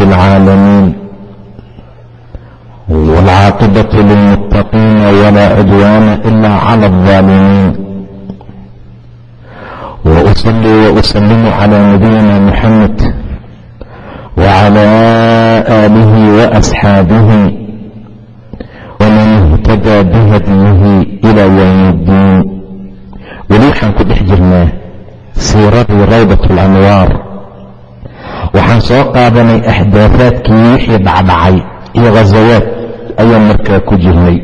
رب العالمين والعاقبة للمتقين ولا عدوان إلا على الظالمين وأصلي وأسلم على نبينا محمد وعلى آله وأصحابه ومن اهتدى بهديه إلى يوم الدين weli waxaan ku dhex jirnaa siiradii rawdat alanwaar waxaan soo qaadanay axdaafaadkii wixii dhacdhacay iyo khasawaad ayaan markaa ku jirnay.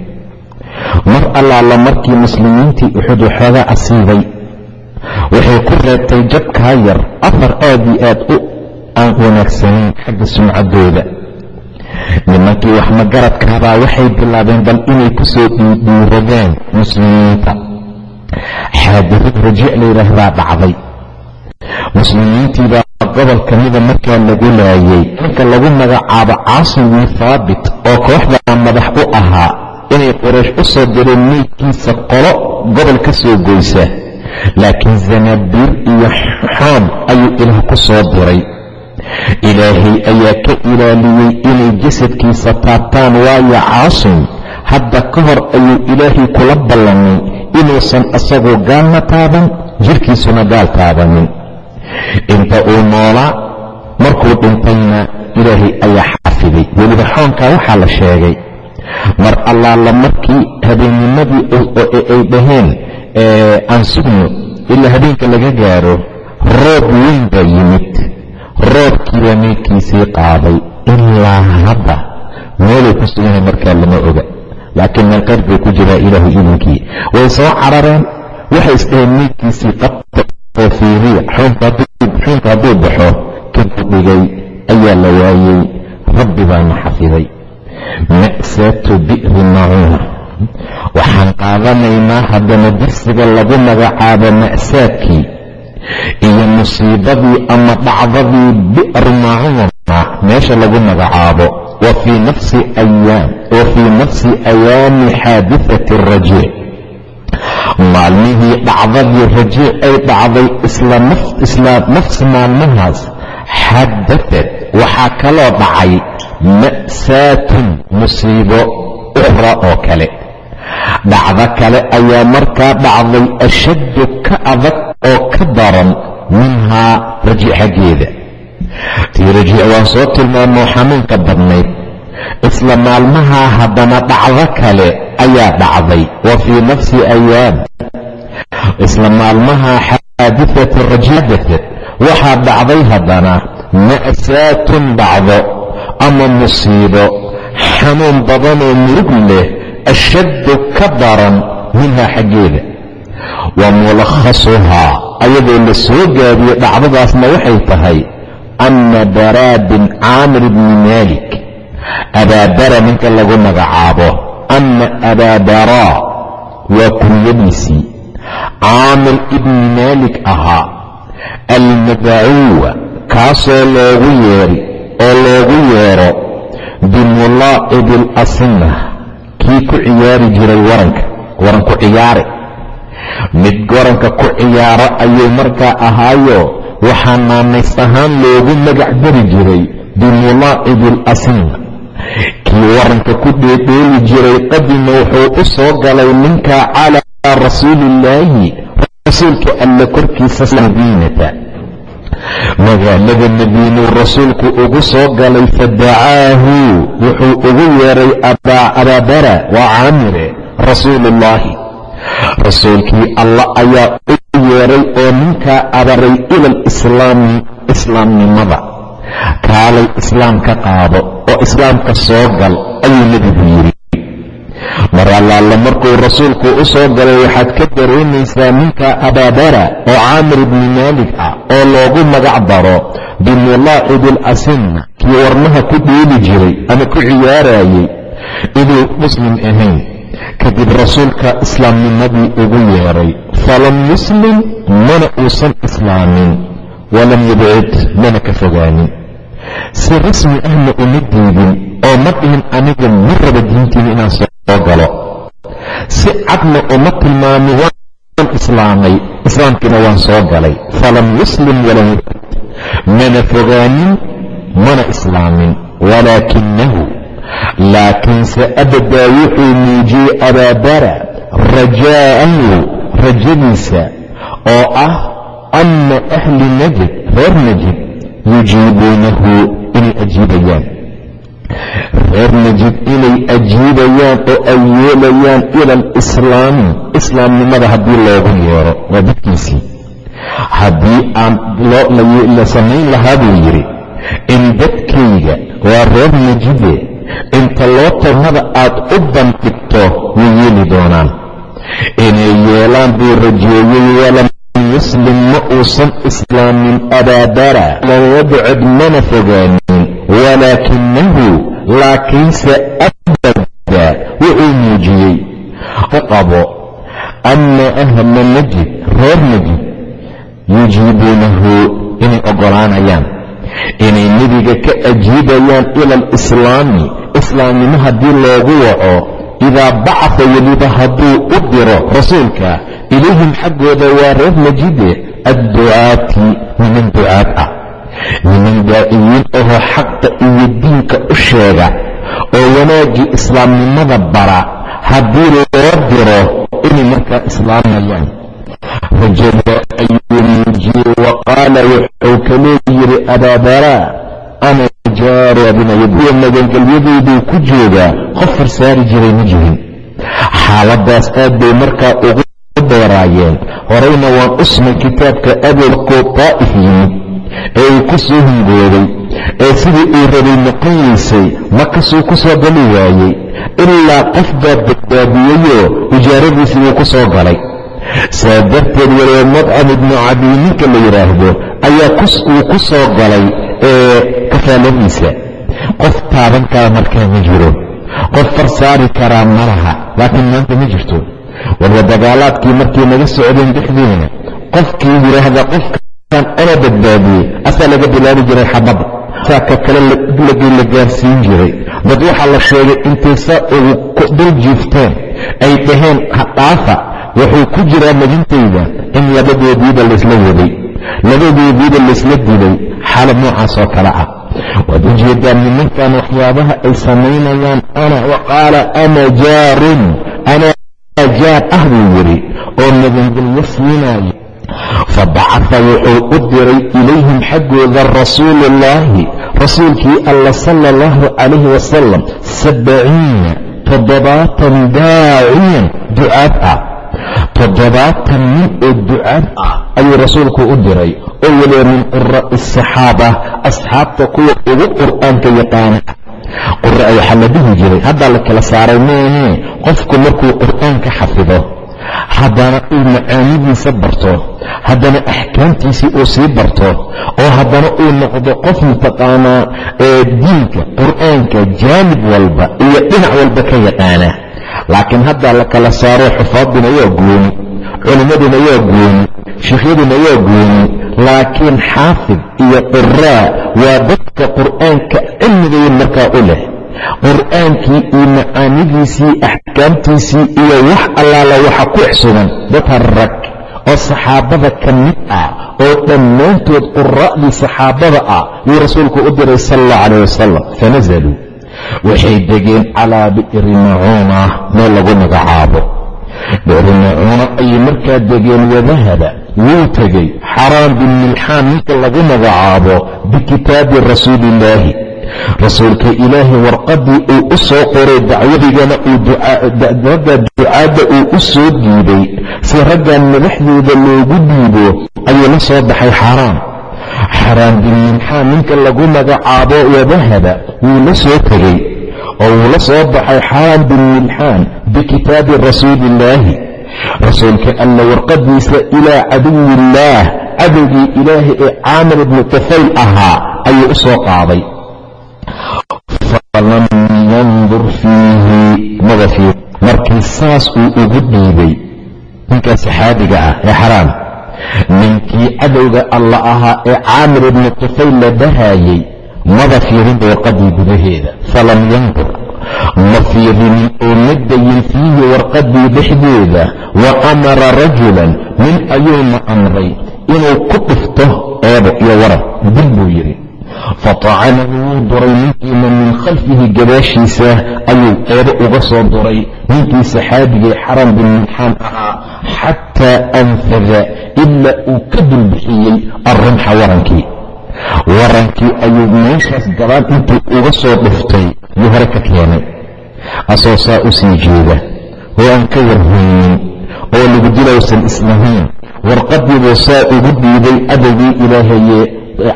Mar allaala markii muslimiintii uxud waxoogaa asiibay waxay ku reebtay jabkaa yar afar aad iyo aad u aan wanaagsanayn xagga sumcaddooda. Nimankii wax magaradkaabaa waxay bilaabeen bal inay ku soo dhiiradaan muslimiinta. Xaadifad rajiic layidhaahdaa dhacday. Muslimiintiibaa gobol ka mida markaa lagu laayay ninka lagu magacaabo caasim bin haabit oo kooxdaa madax u ahaa inay qoraysh u soo direen meydkiisa qolo gobol ka soo goysa. Laakiin zanaabiir iyo xoom ayuu ilaah ku soo diray. Ilaahay ayaa ka ilaaliyey inay jasadkiisa taabtaan waayo caasim hadda ka hor ayuu ilaahay kula ballamay inuusan isagoo gaalna taaban jirkiisuna gaal taabanin inta uu noolaa markuu dhintayna ilaahay ayaa xafiday weliba xoonkaa waxaa la sheegay. Mar allaala markii habeennimadii ay dhaheen aan sugno ilaa habeenka laga gaaro roob weyn baa yimid. Roobkiibaa meydkiisii qaaday. Ilaa hadda meeluu ku suganyahay markaa lama oga. Laakiin meel qayr buu ku jiraa ilaahu idinkii. Way soo carareen waxay isdhaheen meydkiisii qabta oo fiiriya xuunka hadduu baxo. Kaduu dhigay ayaa la waayey rabbi baana xafiday. Ma'saatu bi'ri macuuna waxaan qaadanaynaa haddana darsiga lagu magacaabo ma'saadkii iyo musiibadii ama dhacdadii bi'ri macuuna meesha lagu magacaabo wa fii nafsi ayaam wa fii nafsi ayaami xaadifati rajiic maalmihii dhacdadii rajiic ay dhacday isla nafsi maalmahaas. Xadafad waxaa kaloo dhacay ma'saatun musiibo ukhra oo kale. Dhacdo kale ayaa markaa dhacday ashaddu ka adag oo ka daran minhaa rajiic xaggeeda. Tii rajiic waan soo tilmaamo xanuunka badnayd. Isla maalmahaa haddana dhacdo kale ayaa dhacday. Wa fii nafsi ayaam isla maalmahaa xaadifati rajiicadafad waxaa dhacday haddana ma'saatun dhacdo ama musiibo. Xanuun badanoo murug leh ashaddu ka daran minhaa xaggeeda. Wa mulakhasuhaa ayadoo la soo gaabiyey dhacdadaasna waxay tahay anna baraa bin caamir bni maalik abaabara ninka lagu magacaabo anna abaabaraa waa kunyadiisii caamir ibni maalik ahaa almadacuwa kaasoo loogu yeeri oo loogu yeero bimulaacibi alasina kii ku ciyaari jiray waranka waran ku mid waranka ku ciyaaro ayuu markaa ahaayo waxaa naanays ahaan loogu magac dari jiray bimulaacibi alasina kii waranka ku dheedheeli jiray qadima wuxuu u soo galay ninka calaa rasuuliillaahi rasuulka alle korkiisa madiinata. Magaalada madiinuu rasuulku ugu soo galay fadacaahu wuxuu ugu yeeray abaabara waa caamire rasuuluullaahi rasuulkii allah ayaa u yeeray oo ninkaa abaray ila alislaami islaamnimada kaalay islaamka qaado oo islaamka soo gal ayuu nebigu yidhi. Mar allaala markuu rasuulku u soo galay waxaad ka dareemaysaa ninka abaabara oo caamir ibni maalik ah oo loogu magac daro bimulaacibi alasina dadkii warmaha ku dheeli jiray ama ku ciyaarayay iduu muslim ahayn. Kadib rasuulka islaamnimadii ugu yeedhay falam yuslim mana uusan islaamin. Walam yubcid mana ka fogaanin si rasmi ahna uma diidin oo ma dhihin aniga ma raba diintiina inaan soo galo. Si cadna uma tilmaami waan islaamay islaamkiina waan soo galay. Falam yuslim walam yubcid mana fogaanin mana islaamin. Walaakinahu laakiinse abadaa wuxuu muujiyey abaabara rajaa'ahu rajadiisa oo ah ana ahli najd reer najid yujiibuunahu inay ajiibayaan reer najid inay ajiibayaan oo ay yeelayaan ila alislaami islaamnimada haddii loogu yeero waa dadkiisii haddii aan la samayn lahaa buu yidhi in dadkayga waa reer najide inta loo tagnada aad u bandhigto way yeeli doonaan inay yeelaan buu rajeeyey walam yuslim ma uusan islaamin abaabara. Lam yabcad mana fogaanin. Walaakinahu laakiinse abada wuxuu muujiyey. Qabo ana ahla najid reer najid yujiibuunahu inay oggolaanayaan inay nebiga ka ajiibayaan ila alislaami islaamnimo haddii loogu waco idaa bacata weliba hadduu u diro rasuulka ilayhim xaggooda waa reer najide adducaati niman ducaad ah niman daa'iyiin ahoo xaqa iyo diinka u sheega oo wanaaggii islaamnimada bara haddii loo diro inay markaa islaamayaan rajada ayuu muujiyey wa qaala wuxuu kaloo yidhi abaabaraa ana jaaru abinayadkuwa magangelyadeyduu ku joogaa qof farsaari jiray ma jirin xaaladaas aad bay markaa ugu dheeraayeen horeyna waan usmay kitaabka abolkoo taa'if yimid ee uu ku soo hungooday ee sidii uu rabay noqon weysay makasuu ku soo gali waayey ilaa qof baa badbaadiyeyoo ijaaradiisii wuu ku soo galay. Saa darteed waliba madcam ibnu cadiy ninka la yidhaahdo ayaa uu ku soo galay ee kafaaladiisa. Qof taaban kara markaa ma jiro. Qof far saari karaa ma laha laakiin maanta ma jirto warba dagaalaadkii markii naga socdeen dhexdeena qofkii yidhaahda qofkan ana badbaadiyey asaa laga bilaabi jiray xabadda saa ka kale la gaarsiin jiray. Dad waxaa la sheegay intay saa ugu dul jiifteen ay dhaheen hadhaafa wuxuu ku jiraa magintayda in labadoodiiba laysla waday. Labadoodiiba laysla dilay xaalad noocaas oo kale ah. Waad u jeedaa nimankan waxyaabaha ay samaynayaan ana wa qaala ana jaarun anaa jaar ah buu yidhi oo magangelyo siinaayo fabacaa wuxuu u diray ilayhim xaggooda rasuuluullaahi rasuulkii alla sala allahu calayhi wasalam sabciina toddobaatan daaciyan ducaad ah toddobaatan nin oo ducaad ah ayuu rasuulku u diray oo weliba min quraa'i asaxaaba asxaabta kuwa ugu qur'aanka yaqaana qur'a waxaa la dhihi jiray. Haddaa la kala saaray maahee qofku markuu qur'aanka xafido haddana uu macaanidiisa barto haddana axkaamtiisii uu sii barto oo haddana uu noqdo qof mataqaanaa ee diinka qur'aanka jaanib walba iyo dhinac walba ka yaqaana laakiin haddaa la kala saaro xufaaduna waa gooni culimmaduna waa gooni sheikyaduna waa gooni laakiin xaafid iyo quraa waa dadka qur'aanka cilmigayn markaa u leh. Qur'aankii iyo macaanidiisii axkaamtiisii iyo wax allaala waxa ku xsugan dad rag oo saxaabada ka mid ah oo dhammaantood quraa'dii saxaabada ah yuu rasuulku u diray sal allah calayh wasalam fanazaluu waxay degeen calaa bi'ri macuuna meel lagu magacaabo. Bi'ri macuuna ayay markaa degeen wadahaba wuu tegey. Xaraam bin milxaan ninka lagu magacaabo bikitaabi rasuuliillaahi. Rasuulka ilaahay warqaddii uu u soo qoray dacwadigana ragga ducaadda uu u soo dhiibay si raggan madaxdooda loogu dhiibo ayuu la soo baxay xaraam xaaraandilinxaa ninka lagu magacaabo wadahaba wuu la soo tegey. Oo wuu la soo baxay xaaraan bin milxaan bikitaabi rasuuliillaahi rasuulka alla warqadiisa ilaa caduwiillaah cadowgii ilaahay ee caamir ibnu tufayl ahaa ayuu u soo qaaday. Falam yandur fiihi. Maba markii saas uu ugu dhiibay ninkaa saxaabiga ah ee xaraam ninkii cadowga alla ahaa ee caamir ibni tufayl la dhahaayey maba fiirin warqadii gudaheeda. Falam yandur ma fiirinin oo ma dayin fiihi warqadii dhexdeeda wa amara rajulan nin ayuuna amray inuu ku dhifto eebo iyo yidhi fatacanahu wuu duray ninkiina min khalfihi gadaashiisa ayuu eebo uga soo duray ninkii saxaabigay xaram bin minxaan ahaa xataa anfada ilaa uu ka dulbixiyey arrumxa warankii warankii ayuu meeshaas gabaan intuu uga soo dhuftay yuu hore ka keenay asoo saa u sii jeeda oo aan ka warhaynin oo lagu dilowsan islahayn warqadiibuu saa ugu dhiibay cadowgii ilaahayee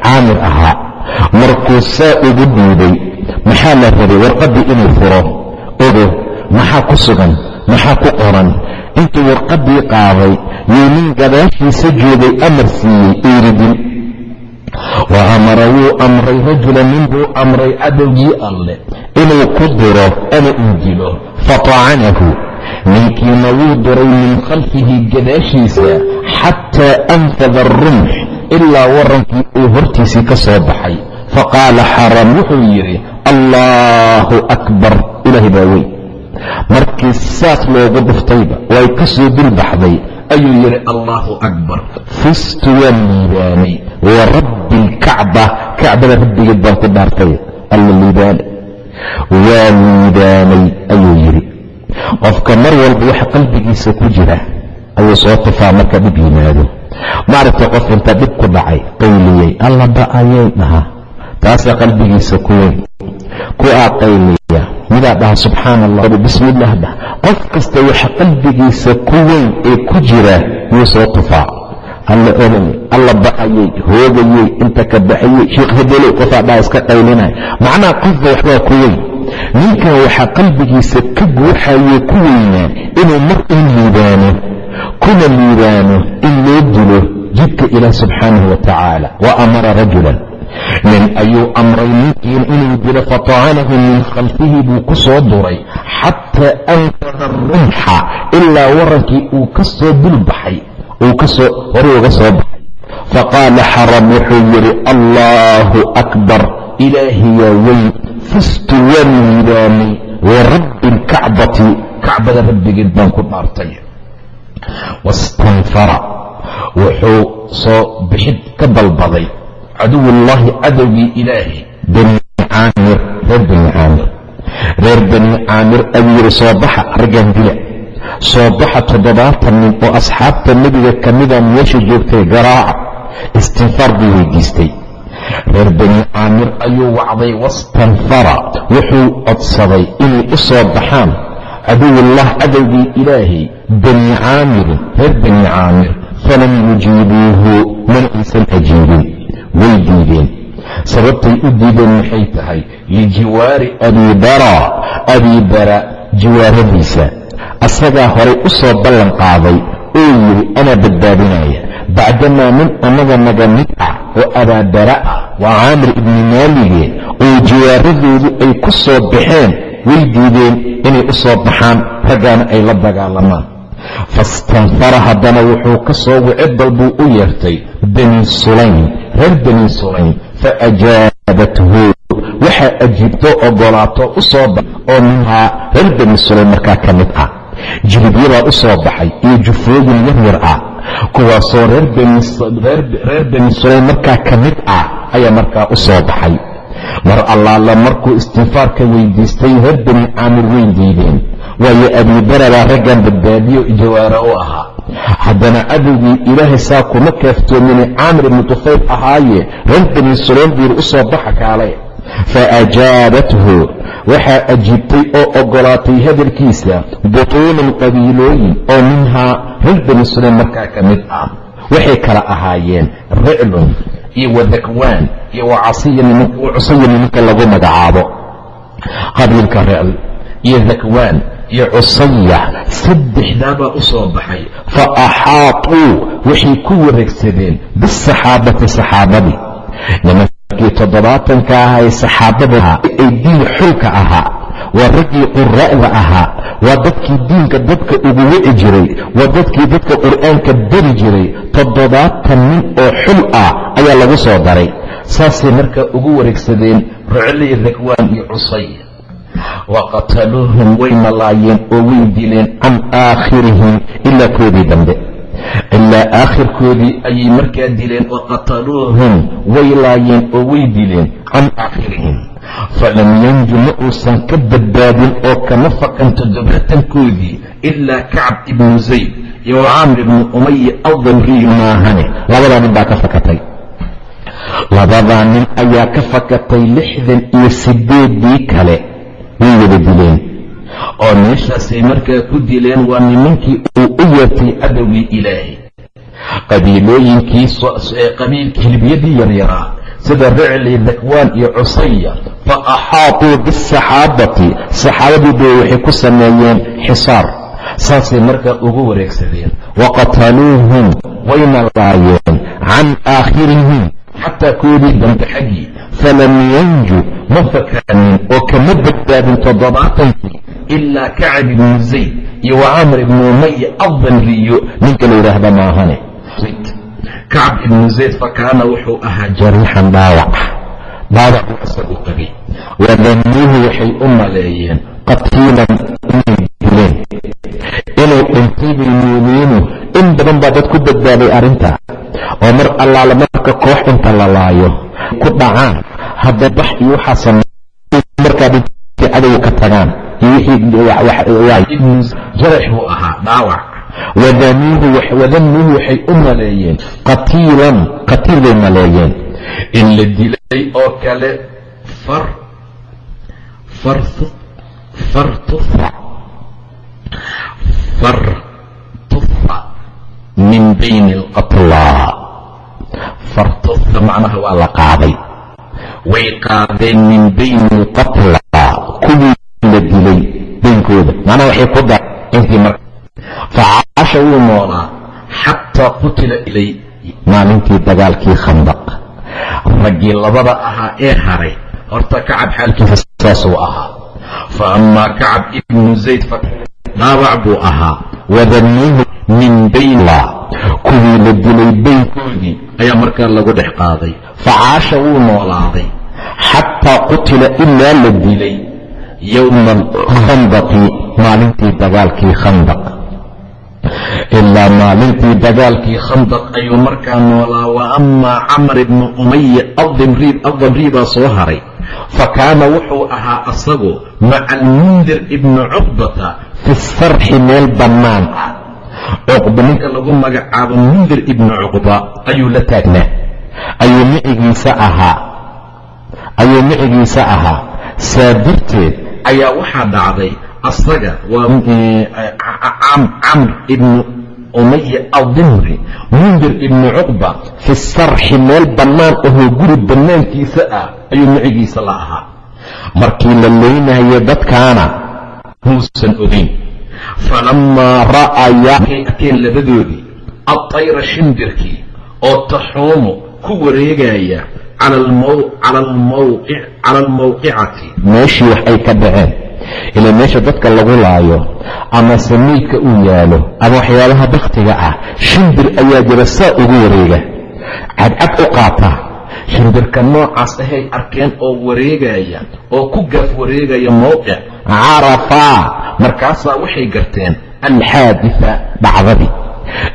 caamir ahaa markuu saa ugu dhiibay maxaa la rabay warqaddii inuu furo? Ogo maxaa ku sugan? Maxaa ku qoran? Intuu warqaddii qaaday yuu nin gadaashiisa joogay amar siiyey iiridin wa amara wuu amray rajula nin buu amray cadowgii alle. Inuu ku diro ama uu dilo. Fatacanahu ninkiina wuu diray min khalfihi gadaashiisa xataa anfada arumx ilaa warankii uu hortiisii ka soo baxay. Faqaala xaram wuxuu yidhi allaahu akbar ilaahay baa weyn. Markii saas loogu dhuftayba way ka soo dulbaxday ayuu yidhi allaahu akbar fistu waan liibaanay wa rabbi alkacba kacbada rabbigeed baan ku dhaartay alla liibaane waa liibaanay ayuu yidhi. Qofka mar walba waxa qalbigiisa ku jira ayuu soo tufaa marka dhib yimaado maaragta qof inta dhib ku dhacay qayliyey alla ba'ayay dhaha. Taasaa qalbigiisa ku weyn. Ku aa qayliya. Midaa dhaha subxaana allah bismillaah dhah qof kasta waxa qalbigiisa ku weyn ee ku jira yuu soo tufaa. Alla oday alla ba'ayey hoogayey inta ka baxayey sheekh hebelow qofaa dhaha iska qaylinaya macnaha qofba waxbaa ku weyn. Ninkan waxaa qalbigiisa ka guuxayo ku weynaa inuu mar in liibaano kuna liibaano in loo dilo jidka ilaah subxaanahu wa wa amara rajulan. Nin ayuu amray ninkiina inuu dilo fatacanahu min khalfihi buu ku soo duray xataa anfada rumxa ilaa warankii uu ka soo dulbaxay uu ka soo hore uga soo baxay. Faqaala xaram wuxuu yidhi allaahu akbar ilaahiyaa weyn fustu waan liibaanay warabbi alkacbati kacbada rabbigeed baan ku dhaartay wastanfara wuxuu soo bixid ka dalbaday caduwullaahi cadowgii ilaahay bani caamir reer bani caamir reer bani caamir ayuu yidhi soo baxa raggan dila soo baxa toddobaatan nin oo asxaabta nebiga ka mida meesha joogtay garaaca istinfaar buu weydiistay reer bani caamir ayuu wacday wastanfara wuxuu codsaday inay u soo baxaan caduwullah cadowgii ilaahay bani caamirin reer bani caamir falam yujiibuuhu mana aysan ajiibin way diideen sababtay u diideen maxay tahay lijiwaari abi bara abii bara jiwaaradiisa asagaa horay u soo ballan qaaday oo yidhi anaa badbaadinaya bacdamaa nin annaga naga mid ah oo abaabara ah waa caamir ibni maalige oo jiwaaradoodu ay ku soo baxeen way diideen inay u soo baxaan raggaana ay la dagaalamaan fastanfara haddana wuxuu ka soo wicid dalbuu u yeertay bani sulaym. Reer bani sulaym faajaabathu waxaa ajiibtoo ogolaato u soo bax oo minhaa reer bani sulaym markaa ka mid ah. Jilibyadaa u soo baxay iyo jufooyin yaryar ah. Kuwaasoo reer bani sulaym markaa ka mid ah ayaa markaa u soo baxay. Mar allaala markuu istinfaarka weydiistay reer bani caamir way diideen waayo abiibarabaa raggan badbaadiyo jawaara u ahaa. Haddana cadowgii ilaahay saa kuma kaaftoomine caamir ibnu tufayl ahaaye reer bani sulaym yidhi u soo baxa kaale fa ajaabathu waxaa ajiibtay oo ogolaatay hadalkiisa butuunan qabiilooyin oo minhaa reer bani sulaym markaa ka mid ah. Waxay kala ahaayeen riclun iyo wadakwaan iyo cusaya nimanka lagu magacaabo. Qabiilka ricl iyo dakwaan iyo cusaya saddexdaabaa u soo baxay. Fa axaatuu waxay ku wareegsadeen bisaxaabati saxaabadii. Nimankii toddobaatanka ahaa ee saxaabada ay diin xulka ahaa waa raggii quraa'da ahaa waa dadkii diinka dadka ugu wici jiray waa dadkii dadka qur'aanka beri jiray. Toddobaatan nin oo xul ah ayaa lagu soo daray. Saasay markaa ugu wareegsadeen ruclii rakwaan iyo cusay wa qataluuhum wayna laayeen oo way dileen can aakhirihim ilaa koodii dambe ilaa aakhirkoodii ayay markaa dileen wa qataluuhum way laayeen oo way dileen can aakhirihim falam yanju ma uusan ka badbaadin oo kama faqan toddobaatankoodii ilaa kacab ibnu zayd iyo caamir ibnu umaya adamriy maahane labadaa nin baa ka fakatay labadaa nin ayaa ka fakatay lixdan iyo sideedii kale way wada dileen. Oo meeshaasay markaa ku dileen waa nimankii uu u yeertay cadowgii ilaahay. Qabiilooyinkii qabiilkii hilbyadii yaryaraa sida ricli dakwaan iyo cusaya fa axaatuu bisaxaabati saxaabadii bay waxay ku sameeyeen xisaar saasay markaa ugu wareegsadeen. Wa qataluuhum wayna laayeen can aakhirihim xataa koodii dambe xaggii falam yanju ma fakaanin oo kama badbaadin toddobaatankii ilaa kacab ibnu zayd iyo wa camr ibnu umaya addanriyo ninka la yidhaahda maahane kacab ibnu zayd fakaana wuxuu ahaa jariixan dhaawac dhaawac buu isagu qabay wadanuuhu waxay u maleeyeen qatiilan inay dileen inuu dhintay bay moodeenu in badan baa dad ku badbaaday arrintaa oo mar allaala marka koox inta la laayo ku dhacaan. Hadda bax iyo waxaa sameey markaa dhintay cadowga ka tagaan jarax buu ahaa dhaawac wadanuuhu waxay u maleeyeen. Qatiilan qatiil bay maleeyeen. In la dilay oo kale far fartufa min bayni alqatlaa fartufa macnaha waa la qaaday. Way qaadeen min bayni alqatlaa kuwii la dilay beynkooda macnaha waxay ku da intii mar. Facaasha wuu noolaa. Xataa qutila ilay maalintii dagaalkii khandaq. Raggii labada ahaa ee haray horta kacab xaalkiisa saasuu ahaa. Fa amaa kacab ibnu zayd dhaawac buu ahaa. Wadanuuhu min baynla kuwii la dilay beynkoodii ayaa markaa lagu dhex qaaday. Facaasha wuu noolaaday. Xataa qutila ilaa la dilay yowma alkhandaqi maalintii dagaalkii khandaq. Ilaa maalintii dagaalkii khandaq ayuu markaa noolaa. Wa amaa camar ibnu umaya addamrii baa soo haray. Fa kaana wuxuu ahaa asagu maca almundir ibni cuqbata fi sarxi meel bannaan ah cuqba ninka lagu magacaabo mundir ibni cuqba ayuu la taagnaa. Ayuu micigiisa ahaa. Ayuu micigiisa ahaa. Saa darteed ayaa waxaa dhacday asaga waa camr ibnu umaya aldimri. Mundir ibni cuqba fi sarxi meel bannaan ahoo guri bannaankiisa ah ayuu micigiisa la ahaa. Markii la leynayay dadkaana muusan ogayn falammaa ra'ayaa markay arkeen labadoodii adtayra shimbirkii oo taxuumu ku wareegaya cala almawqicati meeshii wax ay ka dhaceen ilaa meesha dadka lagu laayo ama samiidka uu yaalo ama waxyaabaha bakhtiga ah shimbir ayaa jira saa ugu wareega cadcad u qaata shimbirka noocaas ahay arkeen oo wareegaya oo ku gaaf wareegaya mowqic carafaa markaasaa waxay garteen alxaaditha dhacdadii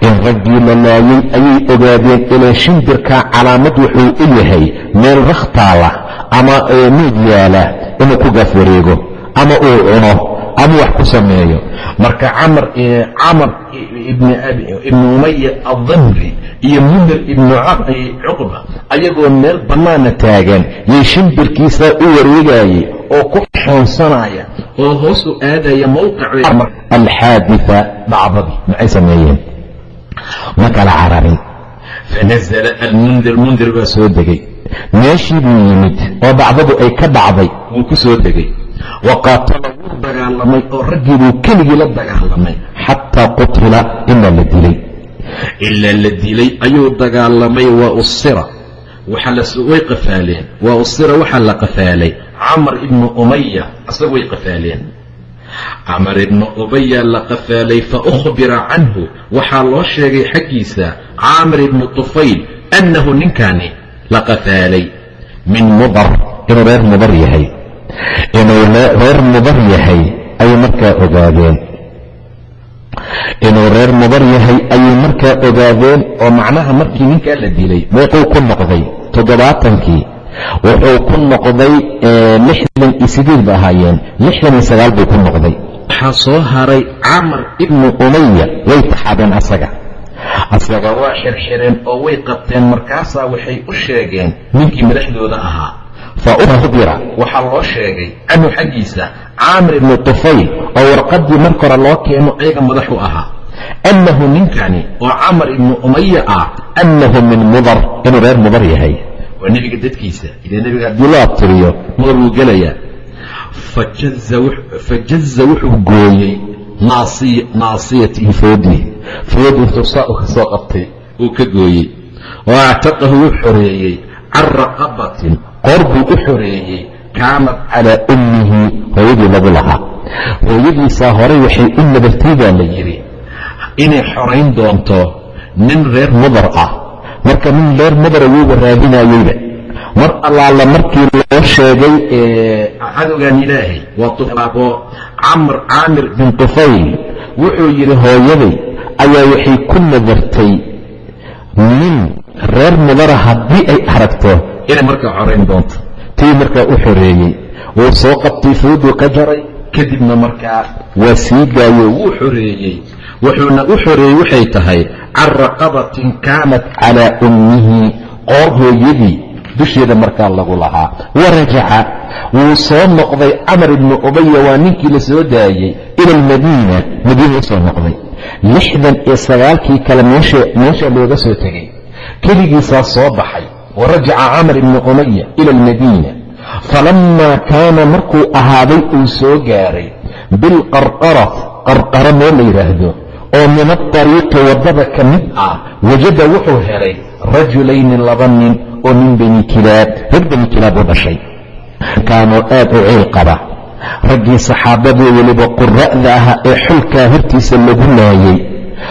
in raggii la laayay ayay ogaadeen ilaa shimbirkaa calaamad wuxuu u yahay meel rakhtaala ama meed yaalla inuu ku gaaf wareego ama uu cuno ama wax ku sameeyo. Marka camar ibni umaya addamri iyo mundir ibnu cuqba ayagoo meel bannaana taagan yay shimbirkiisaa u wareegayay oo ku xoonsanaya oo hoos u aadaya mowqialxaaditha dhacdadii maxay sameeyeen? Ma kala cararin fanazla almundir mundir baa soo degay. Meeshii buu yimid oo dhacdadu ay ka dhacday wuu ku soo degay. Wa qaatala wuu dagaalamay oo raggii buu keligii la dagaalamay xataa qutila ilaa la dilay. Ilaa la dilay ayuu dagaalamay wa usira way qafaaleen. Wa usira waxaa la qafaalay. Camar ibnu umaya isagu way qafaaleen. Camar ibnu ubaya la qafaalay fa ukhbira canhu. Waxaa loo sheegay xaggiisa caamir ibnu tufayl annahu ninkaani la qafaalay. Min mudar inuu reer mudar yahay. Inuu reer mudar yahay ayay markaa ogaadeen. Inuu reer mudar yahay ayay markaa ogaadeen oo macnaha markii ninkaa la dilay meequu ku noqday toddobaatankii wuxuu ku noqday lixdan iyo sideed ba ahaayeen. Lixdan iyo sagaal buu ku noqday. Waxaa soo haray camar ibnu umaya way taxaabeen asaga. Asaga waa xirxireen oo way qabteen. Markaasaa waxay u sheegeen ninkii madaxdooda ahaa. Fa waxaa loo sheegay canhu xaggiisa caamir ibnu tufayl oo warqaddii marka hore loo keeno ayaga madax u ahaa annahu ninkani oo camar ibnu umaya ah annahu min mudar inuu reer mudar yahay waa nebiga dadkiisa ile nebiga haddii loo abtiriyo mudar wuu gelayaa fajaza wuxuu gooyey naasiyatihi foodii foodi intuu saa u ka soo qabtay uu ka gooyey oo actaqahu wuu xoreeyey can raqabatin qoor buu u xoreeyey kaanat calaa ummihi hooyadii lagu lahaa hooyadiisaa horay waxay u nabartay baa la yidhi inay xorayn doonto nin reer mudar ah. Marka nin reer mudara wuuba raadinayeyba mar allaala markii loo sheegay cadowgan ilaahay waa tulaabo camr caamir bin tufayl wuxuu yidhi hooyaday ayaa waxay ku nadartay nin reer mudara haddii ay aragto inay markaa xorayn doonto. Tii markaa u xoreeyey. Wuu soo qabtay fooduu ka jaray kadibna markaa waa sii gaayo wuu xoreeyey wuxuuna u xoreeyey waxay tahay can raqabatin kaanat calaa ummihi. Qoor hooyadii dusheeda markaa lagu lahaa. Warajaca wuu soo noqday camar ibnu ubaya waa ninkii la soo daayey ila almadiina madiina u soo noqday. Lixdan iyo sagaalkii kale meesha looga soo tegey. Keligiisaa soo baxay. Warajaca camar ibnu umaya ila almadiina falammaa kaana markuu ahaaday uu soo gaaray bilqarqara qarqara meel la yidhaahdo oo min aariiqi waddada ka mid ah wajada wuxuu helay rajulayni laba nin oo min bani kilaab reer bani kilaab u dhashay. Kaanoo aad u ciil qaba. Raggii saxaabadii weliba qura'da ahaa ee xulkaa hortiisa lagu laayay.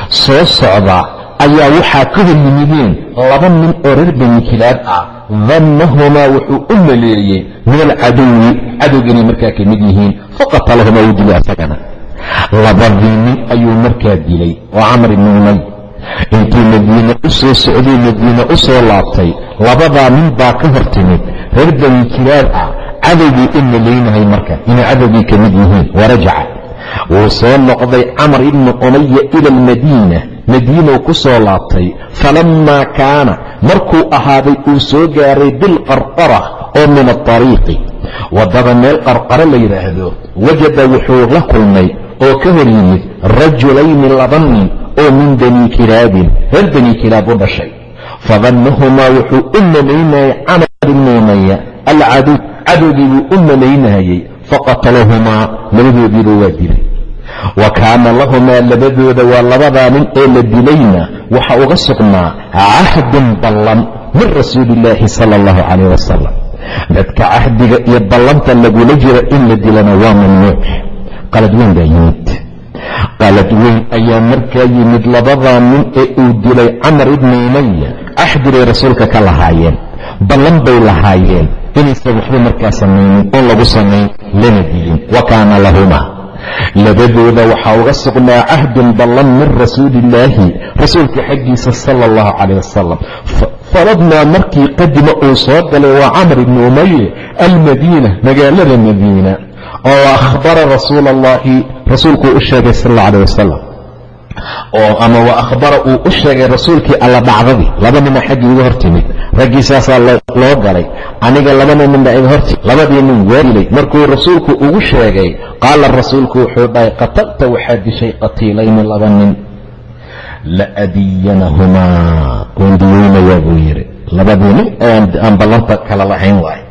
Soo socda ayaa waxaa ka hor yimideen laba nin oo reer bani kilaab ah. Dannahumaa wuxuu u maleeyey min alcadowi cadowganay markaa ka mid yihiin. Faqatalahumaa wuu dilay asagana labadii nin ayuu markaa dilay oo camar ibni umay intuu madiine u soo socday madiine u soo laabtay labadaa nin baa ka hor timid. Reer bani kilaab ah cadowgii u malaynahay marka inay cadowgii ka mid yihiin warajaca wuu soo noqday camar ibnu umaya ila almadiina madiinow ku soo laabtay falammaa kaana markuu ahaaday uu soo gaaray bilqarqara oo min aariiqi waddada meel qarqaro la yidhaahdo wajada wuxuu la kulmay oo ka hor yimid rajulayni laba nin oo min bani kilaabin reer bani kilaab u dhashay. Fadannahumaa wuxuu u malaynayay camar ibnu umaya cadowgii buu u malaynayey faqatalahumaa labadoodiiba waa dilay. Wa kaana lahumaa labadooda waa labadaa nin ee la dilayna waxa uga sugnaa cahdun ballan min rasuuli illaahi sala allahu calayh wasalam dadka cahdiga iyo ballanta lagula jiro in la dilana waa mamnuuc qalad weyn baa yimid. Qalad weyn ayaa markaa yimid labadaa nin ee uu dilay camar ibni umaya cahdi bay rasuulka ka lahaayeen. Ballan bay lahaayeen. Inaysan waxba markaa samaynin oon lagu samayn lana dilin wa labadooda waxaa uga sugnaa cahdun ballan min rasuuli illaahi rasuulka xaggiisa sala allahu calayh wasalam faradnaa markii qadima uu soo galay waa camar ibni umaye almadiina magaalada madiina oo akhbara rasuula allahi rasuulkuu u sheegay sal alla calayh wasalam oo ama wa akhbara uu u sheegay rasuulkii alla dhacdadii. Laba nina xaggii iga hor timid loo galay. Aniga labana ninba iga hortimid labadii nin waa markuu rasuulku ugu sheegay qaala rasuulku wuxuu dhahay qatalta waxaad dishay qatiilayni laba nin. La adiyanahumaa. Waan diyeynayaa buu yidhi. Labadii nin aan ballanta kala lahayn waay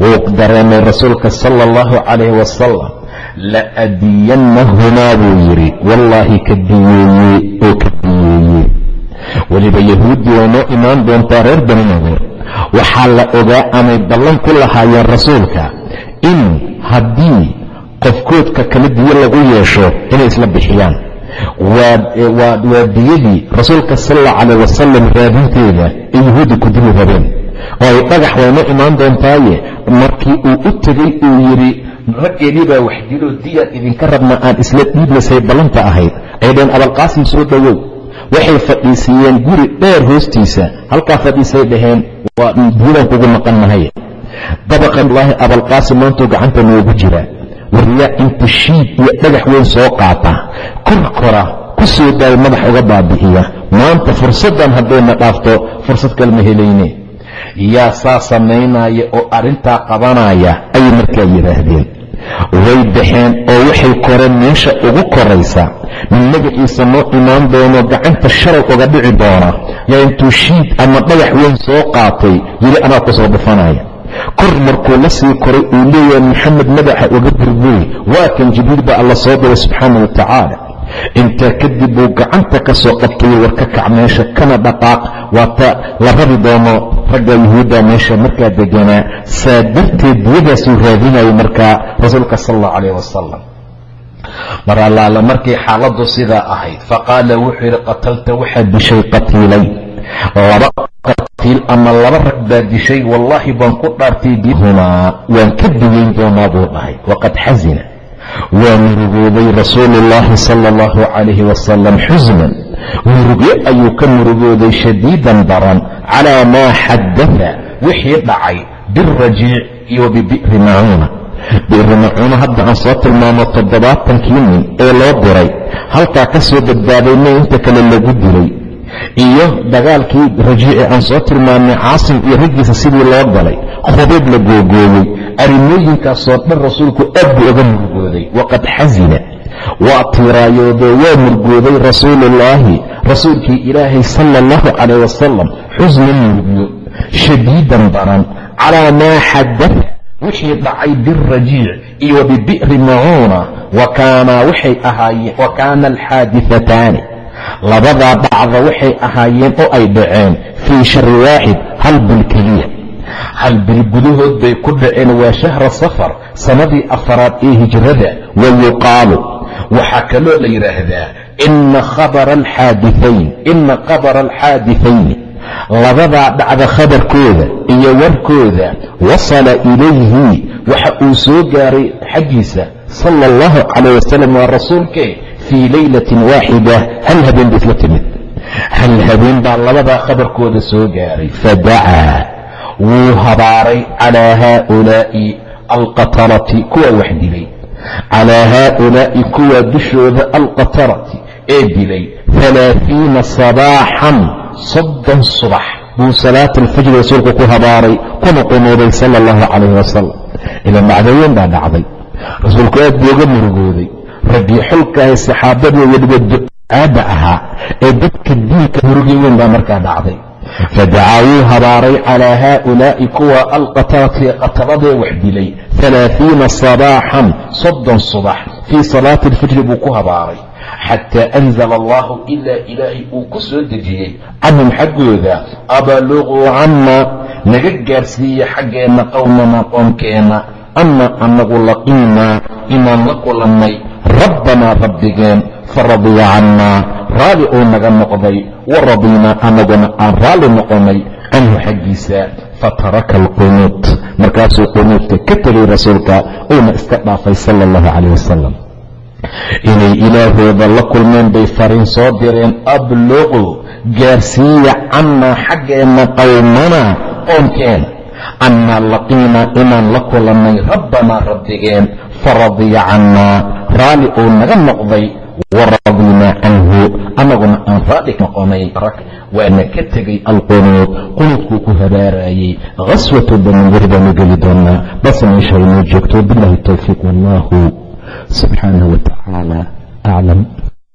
wuu dareemay rasuulka sala allahu calayh wasalam la adiyannahumaa buu yidhi. Wallaahi ka diyeeye oo ka diyeeye weliba yahuuddii way noo imaan doontaa reer bani nadiir waxaa la ogaa amay ballan ku lahaayeen rasuulka in haddii qofkoodka kala diyo lagu yeesho inay isla bixiyaan. Waa diyadii rasuulka sal alla calayh wasalam raadinteeda ay yuhuudda ku dili rabeen oo ay dhagax wayno imaan doontaaye. Markii uu u tegey uu yidhi raggeedii baa wax diloo diyaan idinka rabna aan isla dhiiblasay ballanta ahayd. Ay dhaheen abalqaasim soo dhowow waxay fadhiisiiyeen guri dheer hoostiisa. Halkaa fadhiisay dhaheen waa diyadaan kugu maqannahay dabaqallaahi abalqaasim maantuu gacanta noogu jira. Wariyaa inta shiid iyo dhagax weyn soo qaata. Kor kora ku soo daaya madax uga baabi'iya. Maanta fursaddan haddayna dhaafto fursad kalma helayne yaa saa samaynaya oo arrintaa qabanaya ayay markaa yidhaahdeen. Way baxeen oo waxay koreen meesha ugu koraysa nin magaciisa noo imaan doono gacanta shalay uga dhici doona. Yaa intuu shiid ama dhagax weyn soo qaatay yidhi anaa ku soo kor markuu la sii koray uu leeyahay maxamed madaxa uga burbuy waa kan jibriil baa alla soo diray subxaana wa tacaala intaa kadib buu gacanta ka soo qabtayo war meesha kana dhaqaaq. Waata la rabi doono ragga yuhuudda meesha markaa deganaa saa darteed diyadaasuu raadinayay markaa rasuulka sal allahu calayh wasalam mar allaala markay xaaladdu sidaa ahayd faqaala wuxuu yidhi qatalta waxaad dishay qatiilay. Laba qatiil ama laba rag baa dishay wallaahi baan ku dhaartay dihumaa waan ka digeyn doonaa buu dhahay waqad xasina waa murugooday rasuulu ullaahi sala allahu calayhi wasalam xusnan. Murugyo ayuu ka murugooday shadiidan daran calaa maa xaddaa wixii dhacay birajiic iyo bibi'ri macuuna. Bi'ri macuuna hadda aan soo tilmaamo toddobaatankii nin ee loo diray halkaa ka soo badbaaday ma inta kale lagu dilay. Iyo dagaalkii rajiici aan soo tilmaamnay caasim iyo raggiisa sidii loo galay khubayb la googooyey arrimooyinkaasoo dhan rasuulku aad buu uga murugooday waqad xasina waa tiiraayoodo waa murgooday rasuuluullaahi rasuulkii ilaahay sala allahu calayh wasalam xusnan murugyo shadiidan daran calaa maa xadada wixii dhacay birajiic iyo bibi'ri macuuna wa kaana alxaadifataani labadaa dhacda waxay ahaayeen oo ay dhaceen fii shari waaxid hal bil keliya hal bil gudahood bay ku dhaceen waa shahra safar sannadii afaraad ee hijrada wa yuqaalu waxaa kaloo la yidhaahdaa ina khabara alxaadifayni labadaa dhacda khabarkooda iyo warkooda wasala ilayhi. Waxa uu soo gaaray xaggiisa sala allahu calayh wasalam waa rasuulkee fii laylatin waaxida hal habeen ba isla timid. Hal habeen baa labadaa khabarkooda soo gaaray fadacaa wuu habaaray calaa haaulaa'i alqatarati kuwa wax dilay. Calaa haaulaa'i kuwa dushooda alqatarati ee dilay. Halaaثiina sabaaxan soddon subax buu salaata alfajri rasuulku ku habaaray kuna qunuuday sala allahu calayh wasalam ila macdaweyn baa dhacday. Rasuulku aad buu uga murugooday. Raggii xulkaahay saxaabadii weliba ducaadda ahaa ee dadka diinka murugii weyn baa markaa dhacday fadacaa wuu habaaray calaa haaulaa'i kuwa alqatarati ee qatabadee wax dilay halaaثiina sabaaxan soddon subax fii salaati alfajri buu ku habaaray xataa anzala allahu ilaa ilaahay uu ku soo dejiyey canhum xaggooda abaluguu canna naga gaarsiiya xaggeenna qowmana qoomkeenna anna anagu laqiinaa inaan la kulannay rabbanaa rabbigeen faradiya cannaa raalli uu naga noqday wa radiinaa anaguna aan raalli noqonay canhu xaggiisa fataraka alqunuut. Markaasuu qunuudka ka tegay rasuulka uuna iska dhaafay sala allahu calayh wasalam inay ilaahooda la kulmeen bay fariin soo direen abluqu gaarsiiya cannaa xaggeenna qowmanaa qoomkeena annaa laqiinaa inaan la kulannay rabbanaa rabbigeen faradiya cannaa. Raalli uu naga noqday waradinaa canhu annaguna aan raalli noqonay waana ka tegay alqunuud qunuudkuu ku habaarayey khaswatu bandir baanu geli doonaa bas meesha inoo joogto bilahi towfiiq wallahu subxaanahu wa aclam